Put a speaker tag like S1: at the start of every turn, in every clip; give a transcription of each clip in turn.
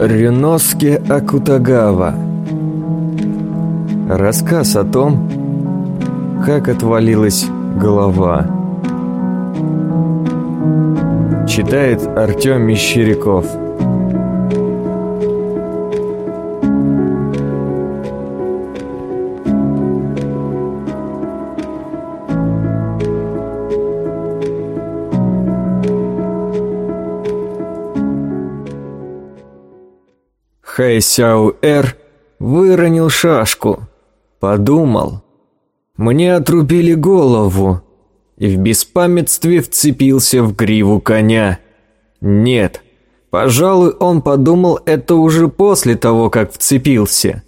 S1: Рюноске Акутагава. Рассказ о том, как отвалилась голова. Читает Артем Мещеряков Хэй Сяо Эр выронил шашку. Подумал. Мне отрубили голову. И в беспамятстве вцепился в гриву коня. Нет, пожалуй, он подумал это уже после того, как вцепился.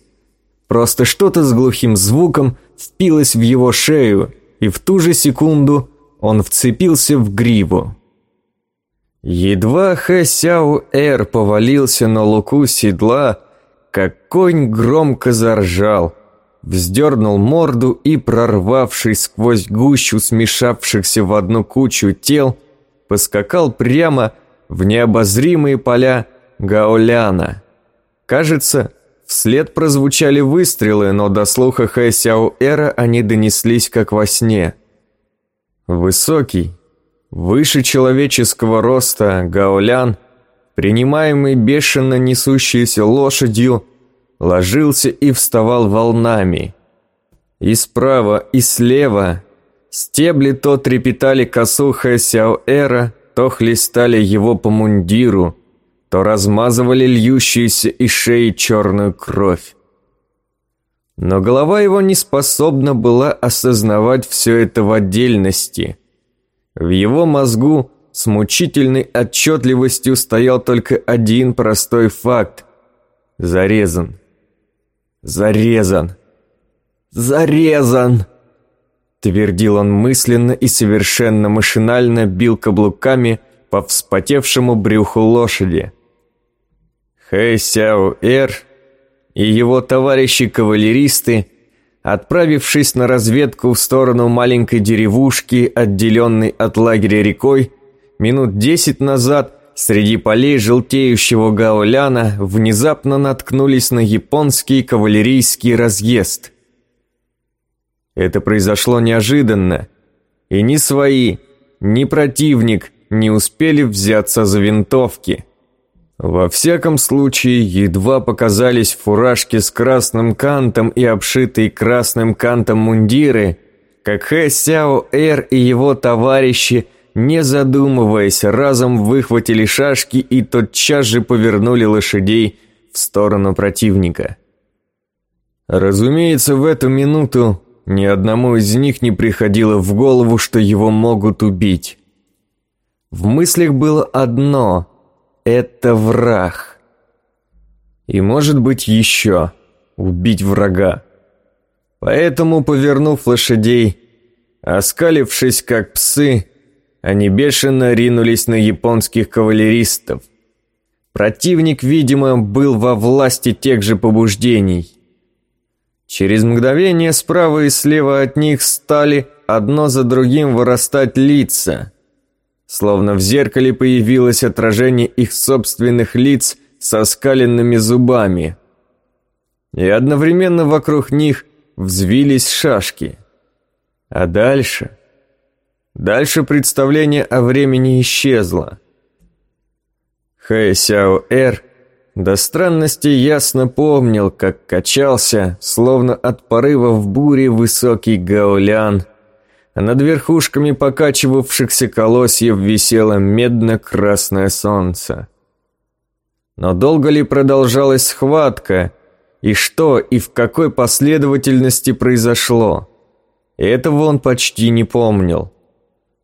S1: Просто что-то с глухим звуком впилось в его шею, и в ту же секунду он вцепился в гриву. Едва Хэ Сяо Эр повалился на луку седла, как конь громко заржал, вздернул морду и, прорвавшись сквозь гущу смешавшихся в одну кучу тел, поскакал прямо в необозримые поля Гаоляна. Кажется, вслед прозвучали выстрелы, но до слуха Хэ Сяо Эра они донеслись как во сне. Высокий, Выше человеческого роста Гаолян, принимаемый бешено несущейся лошадью, ложился и вставал волнами. И справа, и слева стебли то трепетали косу Хэ Сяо-Эра, то хлестали его по мундиру, то размазывали льющуюся из шеи черную кровь. Но голова его не способна была осознавать все это в отдельности. В его мозгу с мучительной отчетливостью стоял только один простой факт. Зарезан. Зарезан. Зарезан! Твердил он мысленно и совершенно машинально бил каблуками по вспотевшему брюху лошади. Хэй Сяо Эр и его товарищи-кавалеристы – Отправившись на разведку в сторону маленькой деревушки, отделенной от лагеря рекой, минут десять назад среди полей желтеющего гауляна внезапно наткнулись на японский кавалерийский разъезд. Это произошло неожиданно, и ни свои, ни противник не успели взяться за винтовки – во всяком случае, едва показались фуражки с красным кантом и обшитые красным кантом мундиры, как Хэ Сяо Эр и его товарищи, не задумываясь, разом выхватили шашки и тотчас же повернули лошадей в сторону противника. Разумеется, в эту минуту ни одному из них не приходило в голову, что его могут убить. В мыслях было одно это враг. И может быть еще убить врага. Поэтому, повернув лошадей, оскалившись как псы, они бешено ринулись на японских кавалеристов. Противник, видимо, был во власти тех же побуждений. Через мгновение справа и слева от них стали одно за другим вырастать лица – Словно в зеркале появилось отражение их собственных лиц со скаленными зубами. И одновременно вокруг них взвились шашки. А дальше... Дальше представление о времени исчезло. Хэй Сяо Эр до странности ясно помнил, как качался, словно от порыва в буре высокий гаулян – над верхушками покачивавшихся колосьев висело медно-красное солнце. Но долго ли продолжалась схватка, и что и в какой последовательности произошло? Этого он почти не помнил.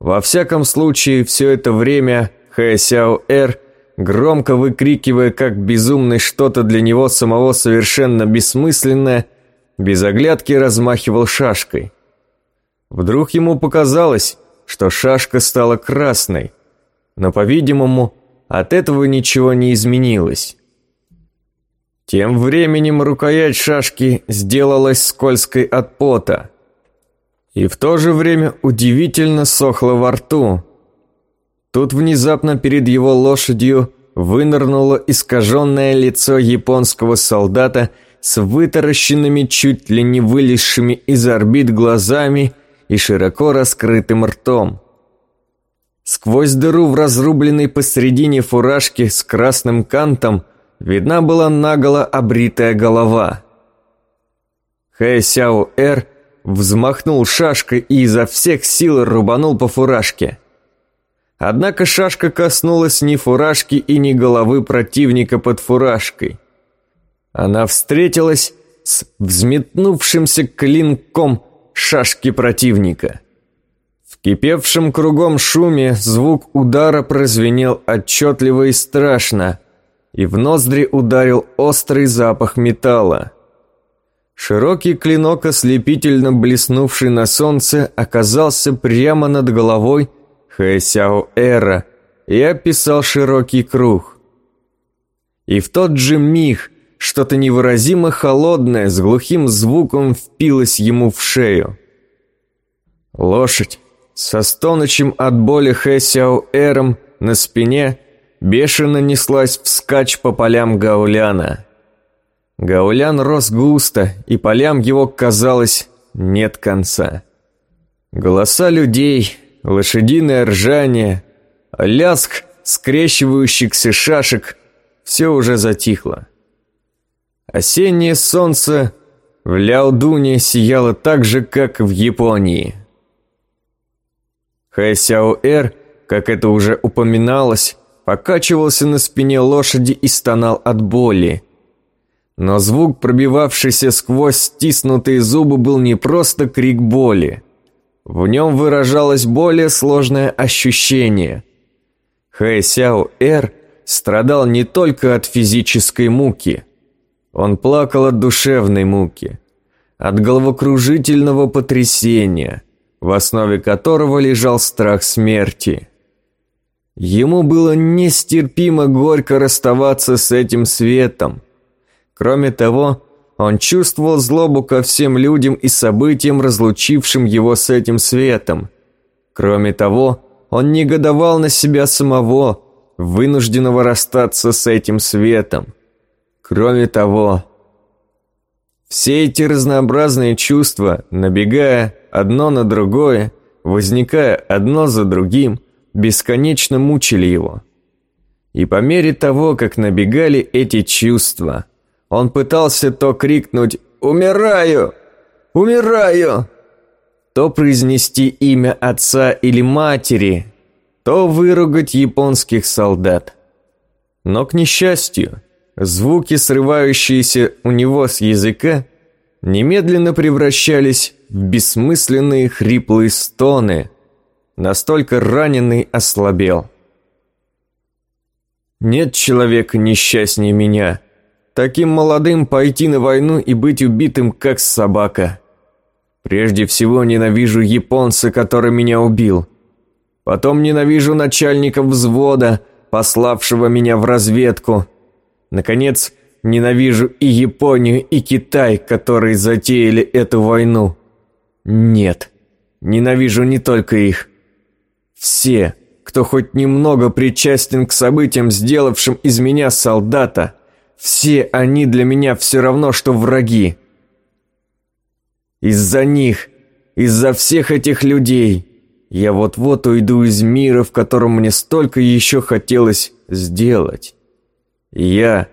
S1: Во всяком случае, все это время Хэ Сяо Эр, громко выкрикивая как безумный что-то для него самого совершенно бессмысленное, без оглядки размахивал шашкой. Вдруг ему показалось, что шашка стала красной, но, по-видимому, от этого ничего не изменилось. Тем временем рукоять шашки сделалась скользкой от пота, и в то же время удивительно сохла во рту. Тут внезапно перед его лошадью вынырнуло искаженное лицо японского солдата с вытаращенными, чуть ли не вылезшими из орбит глазами и широко раскрытым ртом. Сквозь дыру в разрубленной посредине фуражке с красным кантом видна была наголо обритая голова. Хэ Сяо Эр взмахнул шашкой и изо всех сил рубанул по фуражке. Однако шашка коснулась ни фуражки и ни головы противника под фуражкой. Она встретилась с взметнувшимся клинком шашки противника. В кипевшем кругом шуме звук удара прозвенел отчетливо и страшно, и в ноздри ударил острый запах металла. Широкий клинок, ослепительно блеснувший на солнце, оказался прямо над головой Хэсяо Эра и описал широкий круг. И в тот же миг что-то невыразимо холодное с глухим звуком впилось ему в шею. Лошадь со стонущим от боли Хэсяо Эром на спине бешено неслась вскачь по полям Гауляна. Гаулян рос густо, и полям его, казалось, нет конца. Голоса людей, лошадиное ржание, ляск скрещивающихся шашек — все уже затихло. Осеннее солнце в Ляодуне сияло так же, как в Японии. Хэсяо-эр, как это уже упоминалось, покачивался на спине лошади и стонал от боли. Но звук, пробивавшийся сквозь стиснутые зубы, был не просто крик боли. В нем выражалось более сложное ощущение. Хэй Сяо Эр страдал не только от физической муки. Он плакал от душевной муки, от головокружительного потрясения, в основе которого лежал страх смерти. Ему было нестерпимо горько расставаться с этим светом. Кроме того, он чувствовал злобу ко всем людям и событиям, разлучившим его с этим светом. Кроме того, он негодовал на себя самого, вынужденного расстаться с этим светом. Кроме того, все эти разнообразные чувства, набегая одно на другое, возникая одно за другим, бесконечно мучили его. И по мере того, как набегали эти чувства, он пытался то крикнуть «Умираю! Умираю!», то произнести имя отца или матери, то выругать японских солдат. Но, к несчастью, звуки, срывающиеся у него с языка, немедленно превращались в бессмысленные хриплые стоны. Настолько раненый ослабел. Нет человека несчастнее меня. Таким молодым пойти на войну и быть убитым, как собака. Прежде всего ненавижу японца, который меня убил. Потом ненавижу начальника взвода, пославшего меня в разведку. Наконец, Ненавижу и Японию, и Китай, которые затеяли эту войну. Нет, ненавижу не только их. Все, кто хоть немного причастен к событиям, сделавшим из меня солдата, все они для меня все равно, что враги. Из-за них, из-за всех этих людей, я вот-вот уйду из мира, в котором мне столько еще хотелось сделать. Я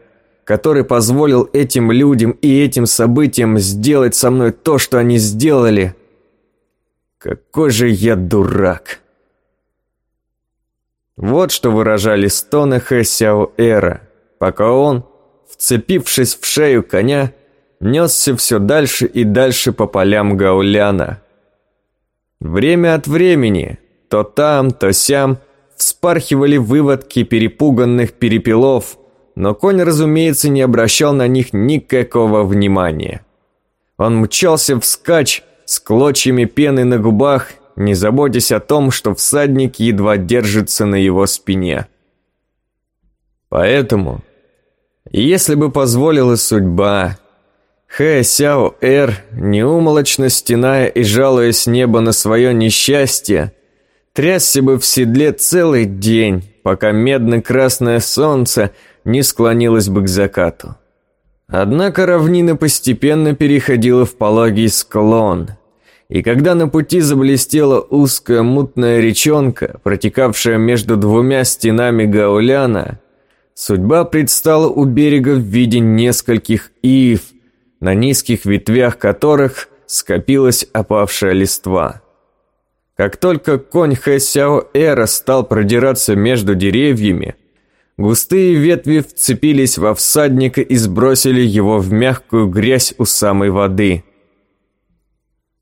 S1: который позволил этим людям и этим событиям сделать со мной то, что они сделали. Какой же я дурак. Вот что выражали стоны Хэсяо Эра, пока он, вцепившись в шею коня, несся все дальше и дальше по полям Гауляна. Время от времени, то там, то сям, вспархивали выводки перепуганных перепелов – но конь, разумеется, не обращал на них никакого внимания. Он мчался вскачь с клочьями пены на губах, не заботясь о том, что всадник едва держится на его спине. Поэтому, если бы позволила судьба, Хэ Сяо Эр, неумолочно стеная и жалуясь небо на свое несчастье, трясся бы в седле целый день, пока медно-красное солнце не склонилось бы к закату. Однако равнина постепенно переходила в пологий склон, и когда на пути заблестела узкая мутная речонка, протекавшая между двумя стенами гауляна, судьба предстала у берега в виде нескольких ив, на низких ветвях которых скопилась опавшая листва. Как только конь Хэ Сяо Эра стал продираться между деревьями, густые ветви вцепились во всадника и сбросили его в мягкую грязь у самой воды.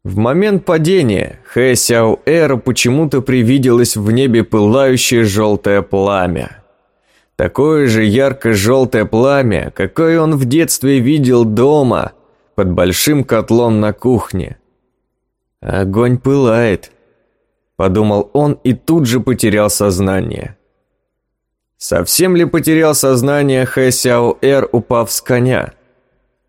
S1: В момент падения Хэ Сяо Эра почему-то привиделось в небе пылающее желтое пламя. Такое же ярко-желтое пламя, какое он в детстве видел дома, под большим котлом на кухне. Огонь пылает, подумал он и тут же потерял сознание. Совсем ли потерял сознание Хэ Сяо Эр, упав с коня?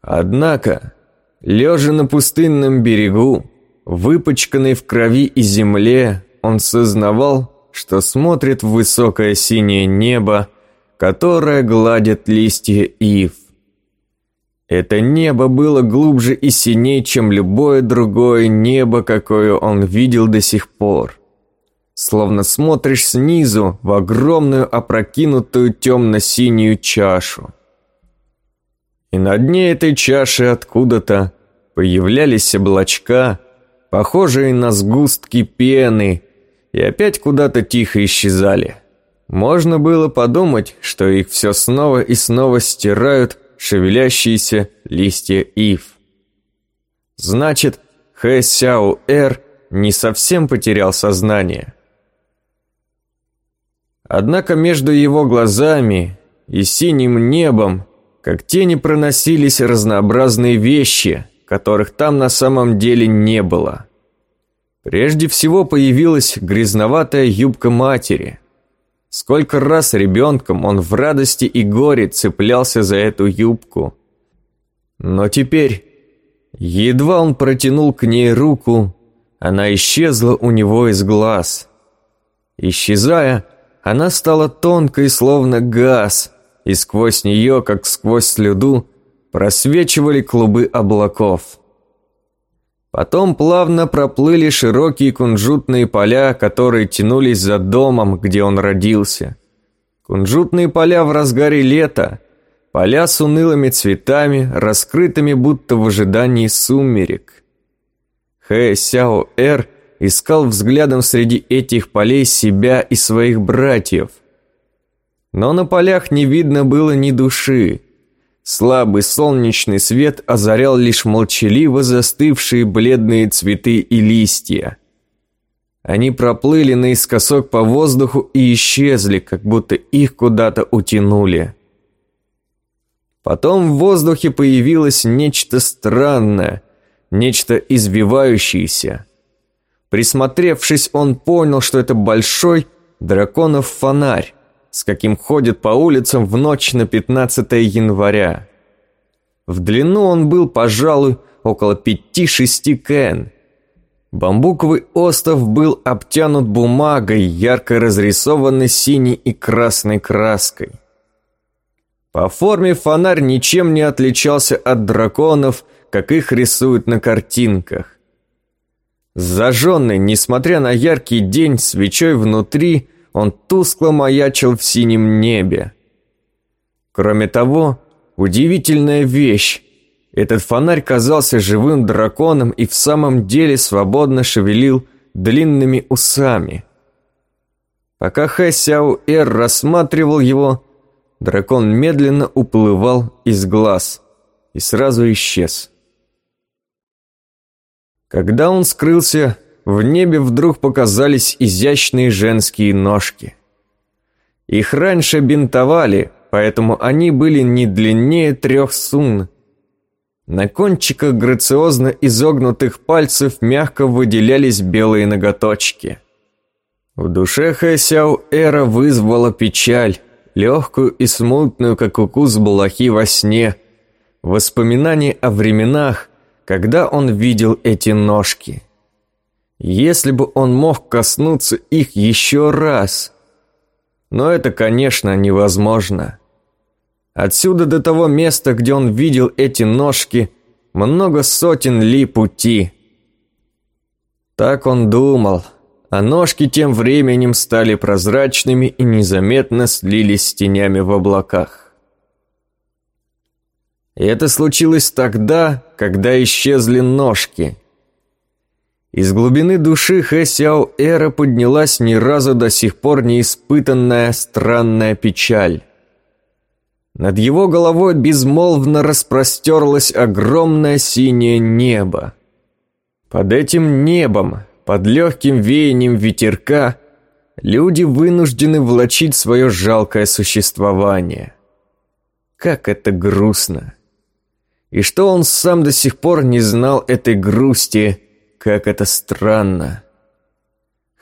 S1: Однако, лежа на пустынном берегу, выпачканный в крови и земле, он сознавал, что смотрит в высокое синее небо, которое гладит листья ив. Это небо было глубже и синее, чем любое другое небо, какое он видел до сих пор словно смотришь снизу в огромную опрокинутую темно-синюю чашу. И на дне этой чаши откуда-то появлялись облачка, похожие на сгустки пены, и опять куда-то тихо исчезали. Можно было подумать, что их все снова и снова стирают шевелящиеся листья ив. Значит, Хэ Сяо Эр не совсем потерял сознание. Однако между его глазами и синим небом, как тени проносились разнообразные вещи, которых там на самом деле не было. Прежде всего появилась грязноватая юбка матери. Сколько раз ребенком он в радости и горе цеплялся за эту юбку. Но теперь, едва он протянул к ней руку, она исчезла у него из глаз. Исчезая, она стала тонкой, словно газ, и сквозь нее, как сквозь слюду, просвечивали клубы облаков. Потом плавно проплыли широкие кунжутные поля, которые тянулись за домом, где он родился. Кунжутные поля в разгаре лета, поля с унылыми цветами, раскрытыми будто в ожидании сумерек. Хэ Сяо Эр – искал взглядом среди этих полей себя и своих братьев. Но на полях не видно было ни души. Слабый солнечный свет озарял лишь молчаливо застывшие бледные цветы и листья. Они проплыли наискосок по воздуху и исчезли, как будто их куда-то утянули. Потом в воздухе появилось нечто странное, нечто извивающееся. Присмотревшись, он понял, что это большой драконов фонарь, с каким ходит по улицам в ночь на 15 января. В длину он был, пожалуй, около 5-6 кен. Бамбуковый остов был обтянут бумагой, ярко разрисованной синей и красной краской. По форме фонарь ничем не отличался от драконов, как их рисуют на картинках. Зажженный, несмотря на яркий день, свечой внутри, он тускло маячил в синем небе. Кроме того, удивительная вещь. Этот фонарь казался живым драконом и в самом деле свободно шевелил длинными усами. Пока Хэ Сяо Эр рассматривал его, дракон медленно уплывал из глаз и сразу исчез. Когда он скрылся, в небе вдруг показались изящные женские ножки. Их раньше бинтовали, поэтому они были не длиннее трех сун. На кончиках грациозно изогнутых пальцев мягко выделялись белые ноготочки. В душе Хэсяо Эра вызвала печаль, легкую и смутную, как укус блохи во сне, воспоминания о временах, когда он видел эти ножки. Если бы он мог коснуться их еще раз. но это, конечно, невозможно. Отсюда до того места, где он видел эти ножки, много сотен ли пути. Так он думал, а ножки тем временем стали прозрачными и незаметно слились с тенями в облаках. И это случилось тогда, когда исчезли ножки. Из глубины души Хэ Сяо Эра поднялась ни разу до сих пор не испытанная странная печаль. Над его головой безмолвно распростерлось огромное синее небо. Под этим небом, под легким веянием ветерка, люди вынуждены влачить свое жалкое существование. Как это грустно! И что он сам до сих пор не знал этой грусти, как это странно.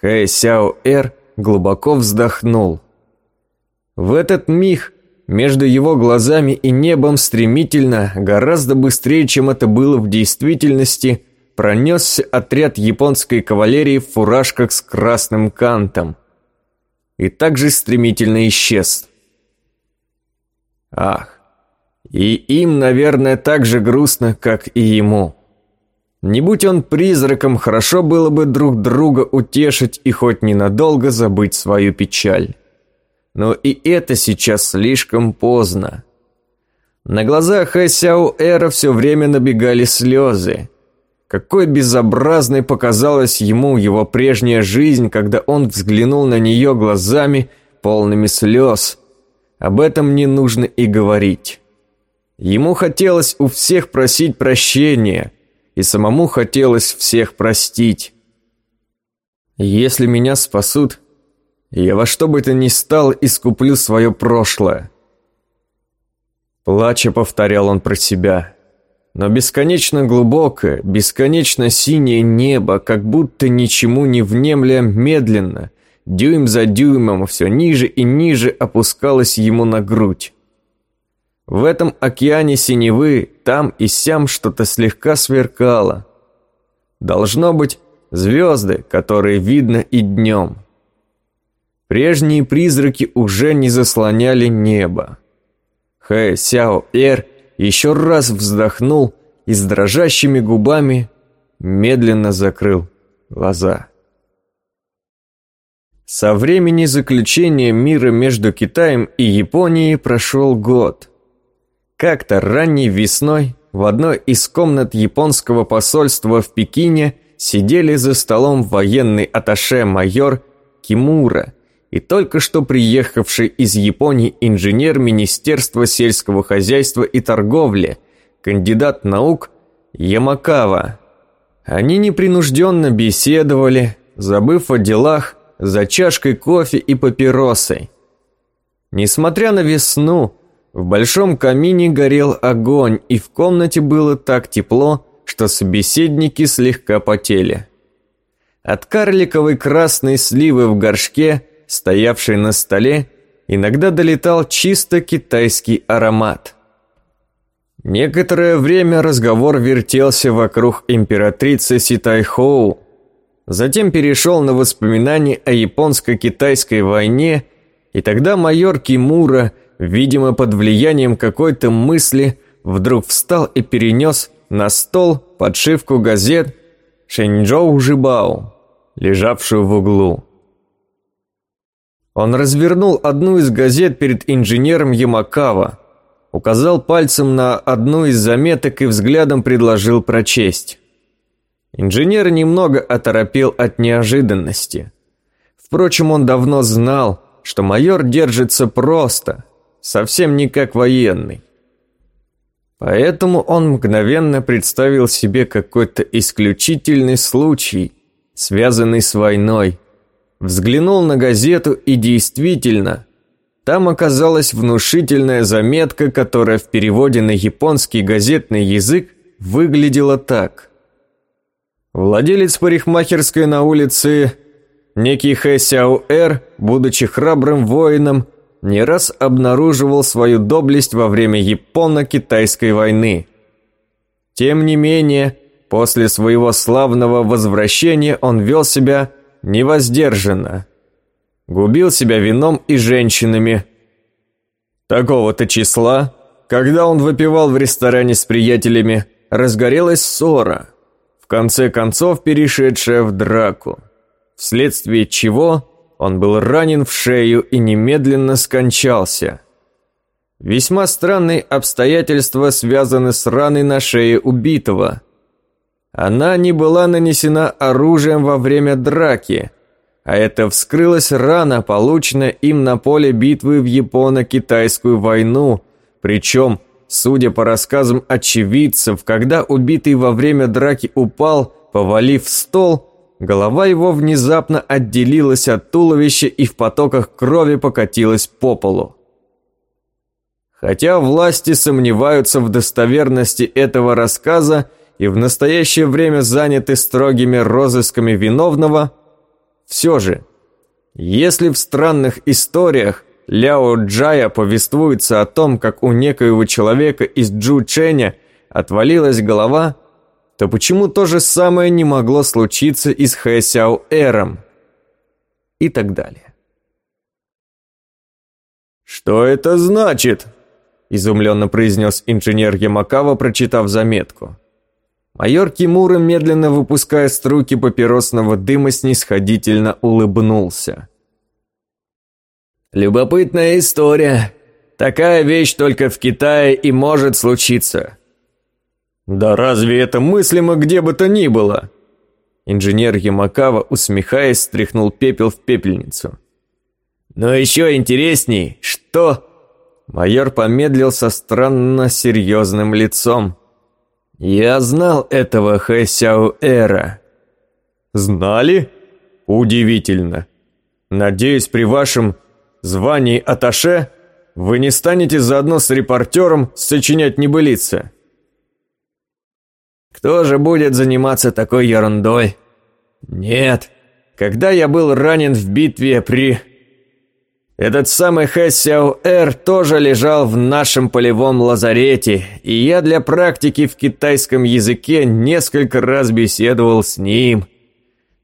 S1: Хэй Сяо Эр глубоко вздохнул. В этот миг между его глазами и небом стремительно, гораздо быстрее, чем это было в действительности, пронесся отряд японской кавалерии в фуражках с красным кантом. И также стремительно исчез. Ах, и им, наверное, так же грустно, как и ему. Не будь он призраком, хорошо было бы друг друга утешить и хоть ненадолго забыть свою печаль. Но и это сейчас слишком поздно. На глазах Хэсяо Эра все время набегали слезы. Какой безобразной показалась ему его прежняя жизнь, когда он взглянул на нее глазами, полными слез. Об этом не нужно и говорить. Ему хотелось у всех просить прощения, и самому хотелось всех простить. Если меня спасут, я во что бы то ни стал искуплю свое прошлое. Плача повторял он про себя. Но бесконечно глубокое, бесконечно синее небо, как будто ничему не внемля медленно, дюйм за дюймом все ниже и ниже опускалось ему на грудь. В этом океане синевы там и сям что-то слегка сверкало. Должно быть звезды, которые видно и днем. Прежние призраки уже не заслоняли небо. Хэ Сяо Эр еще раз вздохнул и с дрожащими губами медленно закрыл глаза. Со времени заключения мира между Китаем и Японией прошел год. Как-то ранней весной в одной из комнат японского посольства в Пекине сидели за столом военный атташе майор Кимура и только что приехавший из Японии инженер Министерства сельского хозяйства и торговли, кандидат наук Ямакава. Они непринужденно беседовали, забыв о делах, за чашкой кофе и папиросой. Несмотря на весну, в большом камине горел огонь, и в комнате было так тепло, что собеседники слегка потели. От карликовой красной сливы в горшке стоявший на столе, иногда долетал чисто китайский аромат. Некоторое время разговор вертелся вокруг императрицы Ситайхоу, затем перешел на воспоминания о японско-китайской войне, и тогда майор Кимура, видимо под влиянием какой-то мысли, вдруг встал и перенес на стол подшивку газет Шэньчжоу Жибао, лежавшую в углу. Он развернул одну из газет перед инженером Ямакава, указал пальцем на одну из заметок и взглядом предложил прочесть. Инженер немного оторопел от неожиданности. Впрочем, он давно знал, что майор держится просто, совсем не как военный. Поэтому он мгновенно представил себе какой-то исключительный случай, связанный с войной, Взглянул на газету и действительно, там оказалась внушительная заметка, которая в переводе на японский газетный язык выглядела так. Владелец парикмахерской на улице, некий Хэ Сяо Эр, будучи храбрым воином, не раз обнаруживал свою доблесть во время Японо-Китайской войны. Тем не менее, после своего славного возвращения он вел себя невоздержанно. губил себя вином и женщинами. Такого-то числа, когда он выпивал в ресторане с приятелями, разгорелась ссора, в конце концов перешедшая в драку, вследствие чего он был ранен в шею и немедленно скончался. Весьма странные обстоятельства связаны с раной на шее убитого. Она не была нанесена оружием во время драки, а это вскрылась рана, полученная им на поле битвы в Японо-Китайскую войну, причем, судя по рассказам очевидцев, когда убитый во время драки упал, повалив стол, Голова его внезапно отделилась от туловища и в потоках крови покатилась по полу. Хотя власти сомневаются в достоверности этого рассказа и в настоящее время заняты строгими розысками виновного, все же, если в странных историях Ляо Джая повествуется о том, как у некоего человека из Джу Ченя отвалилась голова – то почему то же самое не могло случиться и с Хэсяо Эром? И так далее.
S2: «Что это значит?» – изумленно произнес инженер Ямакава, прочитав заметку.
S1: Майор Кимура, медленно выпуская струйки папиросного дыма, снисходительно улыбнулся.
S2: «Любопытная история. Такая вещь только в Китае и может случиться.
S1: «Да разве это мыслимо где бы то ни было?» Инженер Ямакава, усмехаясь, стряхнул пепел в пепельницу.
S2: «Но еще интересней, что...»
S1: Майор помедлил со странно серьезным лицом. «Я знал этого Хэ Сяо Эра».
S2: «Знали? Удивительно. Надеюсь, при вашем звании аташе вы не станете заодно с репортером сочинять небылицы».
S1: Кто же будет заниматься такой ерундой? Нет. Когда я был ранен в битве при... Этот самый Хэ Эр тоже лежал в нашем полевом лазарете, и я для практики в китайском языке несколько раз беседовал с ним.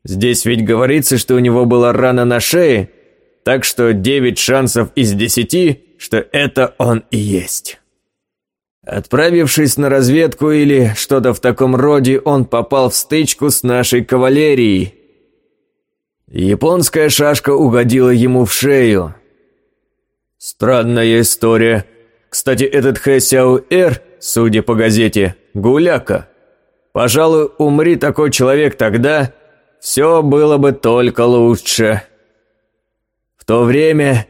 S1: Здесь ведь говорится, что у него была рана на шее, так что девять шансов из десяти, что это он и есть. Отправившись на разведку или что-то в таком роде, он попал в стычку с нашей кавалерией. Японская шашка угодила ему в шею. Странная история. Кстати, этот Хэ Сяо Эр, судя по газете, гуляка. Пожалуй, умри такой человек тогда, все было бы только лучше. В то время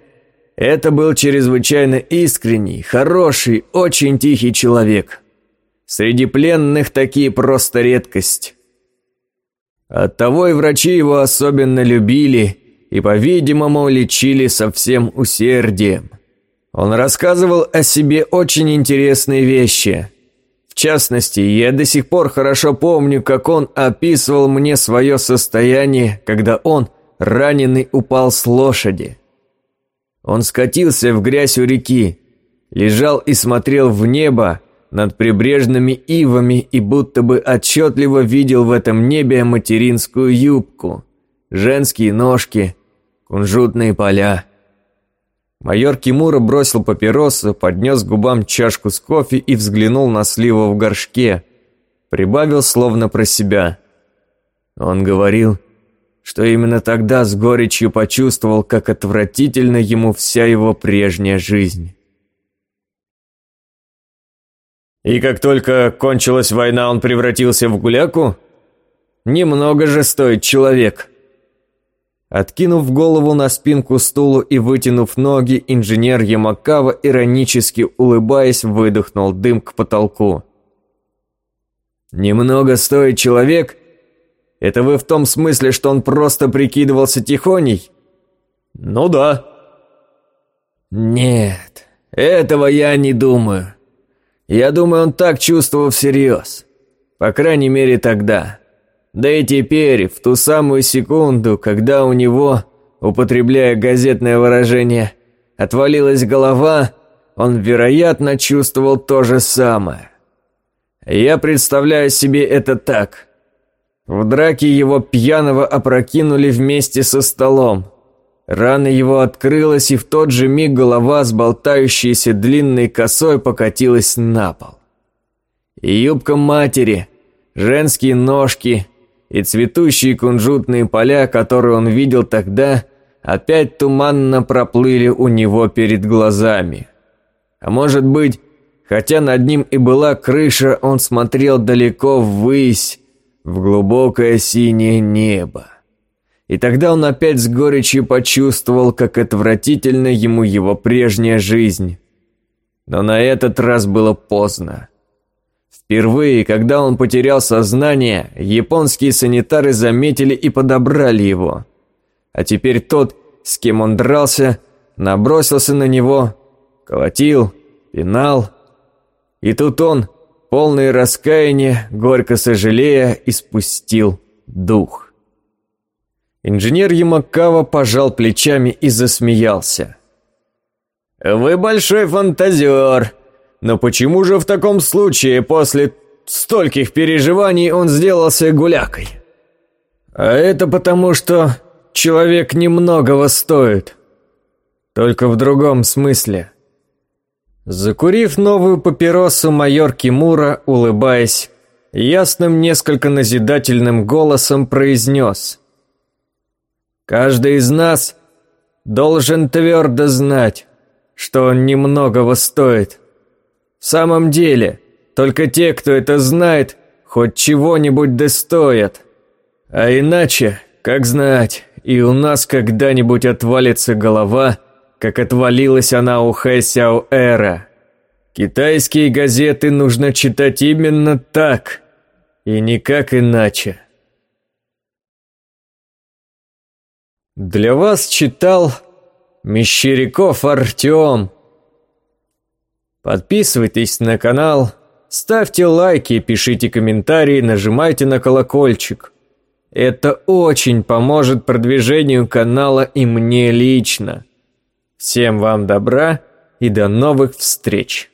S1: это был чрезвычайно искренний, хороший, очень тихий человек. Среди пленных такие просто редкость. Оттого и врачи его особенно любили и, по-видимому, лечили со всем усердием. Он рассказывал о себе очень интересные вещи. В частности, я до сих пор хорошо помню, как он описывал мне свое состояние, когда он, раненый, упал с лошади. Он скатился в грязь у реки, лежал и смотрел в небо над прибрежными ивами и будто бы отчетливо видел в этом небе материнскую юбку, женские ножки, кунжутные поля. Майор Кимура бросил папиросу, поднес к губам чашку с кофе и взглянул на сливу в горшке. Прибавил словно про себя. Он говорил, что именно тогда с горечью почувствовал, как отвратительно ему вся его прежняя жизнь.
S2: И как только кончилась война, он превратился в гуляку?
S1: Немного же стоит человек. Откинув голову на спинку стула и вытянув ноги, инженер Ямакава, иронически улыбаясь, выдохнул дым к потолку. «Немного стоит человек, это вы в том смысле, что он просто прикидывался тихоней?
S2: Ну да.
S1: Нет, этого я не думаю. Я думаю, он так чувствовал всерьез. По крайней мере, тогда. Да и теперь, в ту самую секунду, когда у него, употребляя газетное выражение, отвалилась голова, он, вероятно, чувствовал то же самое. Я представляю себе это так – в драке его пьяного опрокинули вместе со столом. Рана его открылась, и в тот же миг голова с болтающейся длинной косой покатилась на пол. И юбка матери, женские ножки и цветущие кунжутные поля, которые он видел тогда, опять туманно проплыли у него перед глазами. А может быть, хотя над ним и была крыша, он смотрел далеко ввысь, в глубокое синее небо. И тогда он опять с горечью почувствовал, как отвратительно ему его прежняя жизнь. Но на этот раз было поздно. Впервые, когда он потерял сознание, японские санитары заметили и подобрали его. А теперь тот, с кем он дрался, набросился на него, колотил, пинал. И тут он, полный раскаяния, горько сожалея, испустил дух. Инженер Ямакава пожал плечами и засмеялся. «Вы большой фантазер. Но почему же в таком случае после стольких переживаний он сделался гулякой?» «А это потому, что человек немногого стоит. Только в другом смысле». Закурив новую папиросу, майор Кимура, улыбаясь, ясным, несколько назидательным голосом произнес – Каждый из нас должен твердо знать, что он немногого стоит. В самом деле, только те, кто это знает, хоть чего-нибудь достоят. А иначе, как знать, и у нас когда-нибудь отвалится голова, как отвалилась она у Хэ Сяо Эра. Китайские газеты нужно читать именно так, и никак иначе. Для вас читал Мещеряков Артем. Подписывайтесь на канал, ставьте лайки, пишите комментарии, нажимайте на колокольчик. Это очень поможет продвижению канала и мне лично. Всем вам добра и до новых встреч!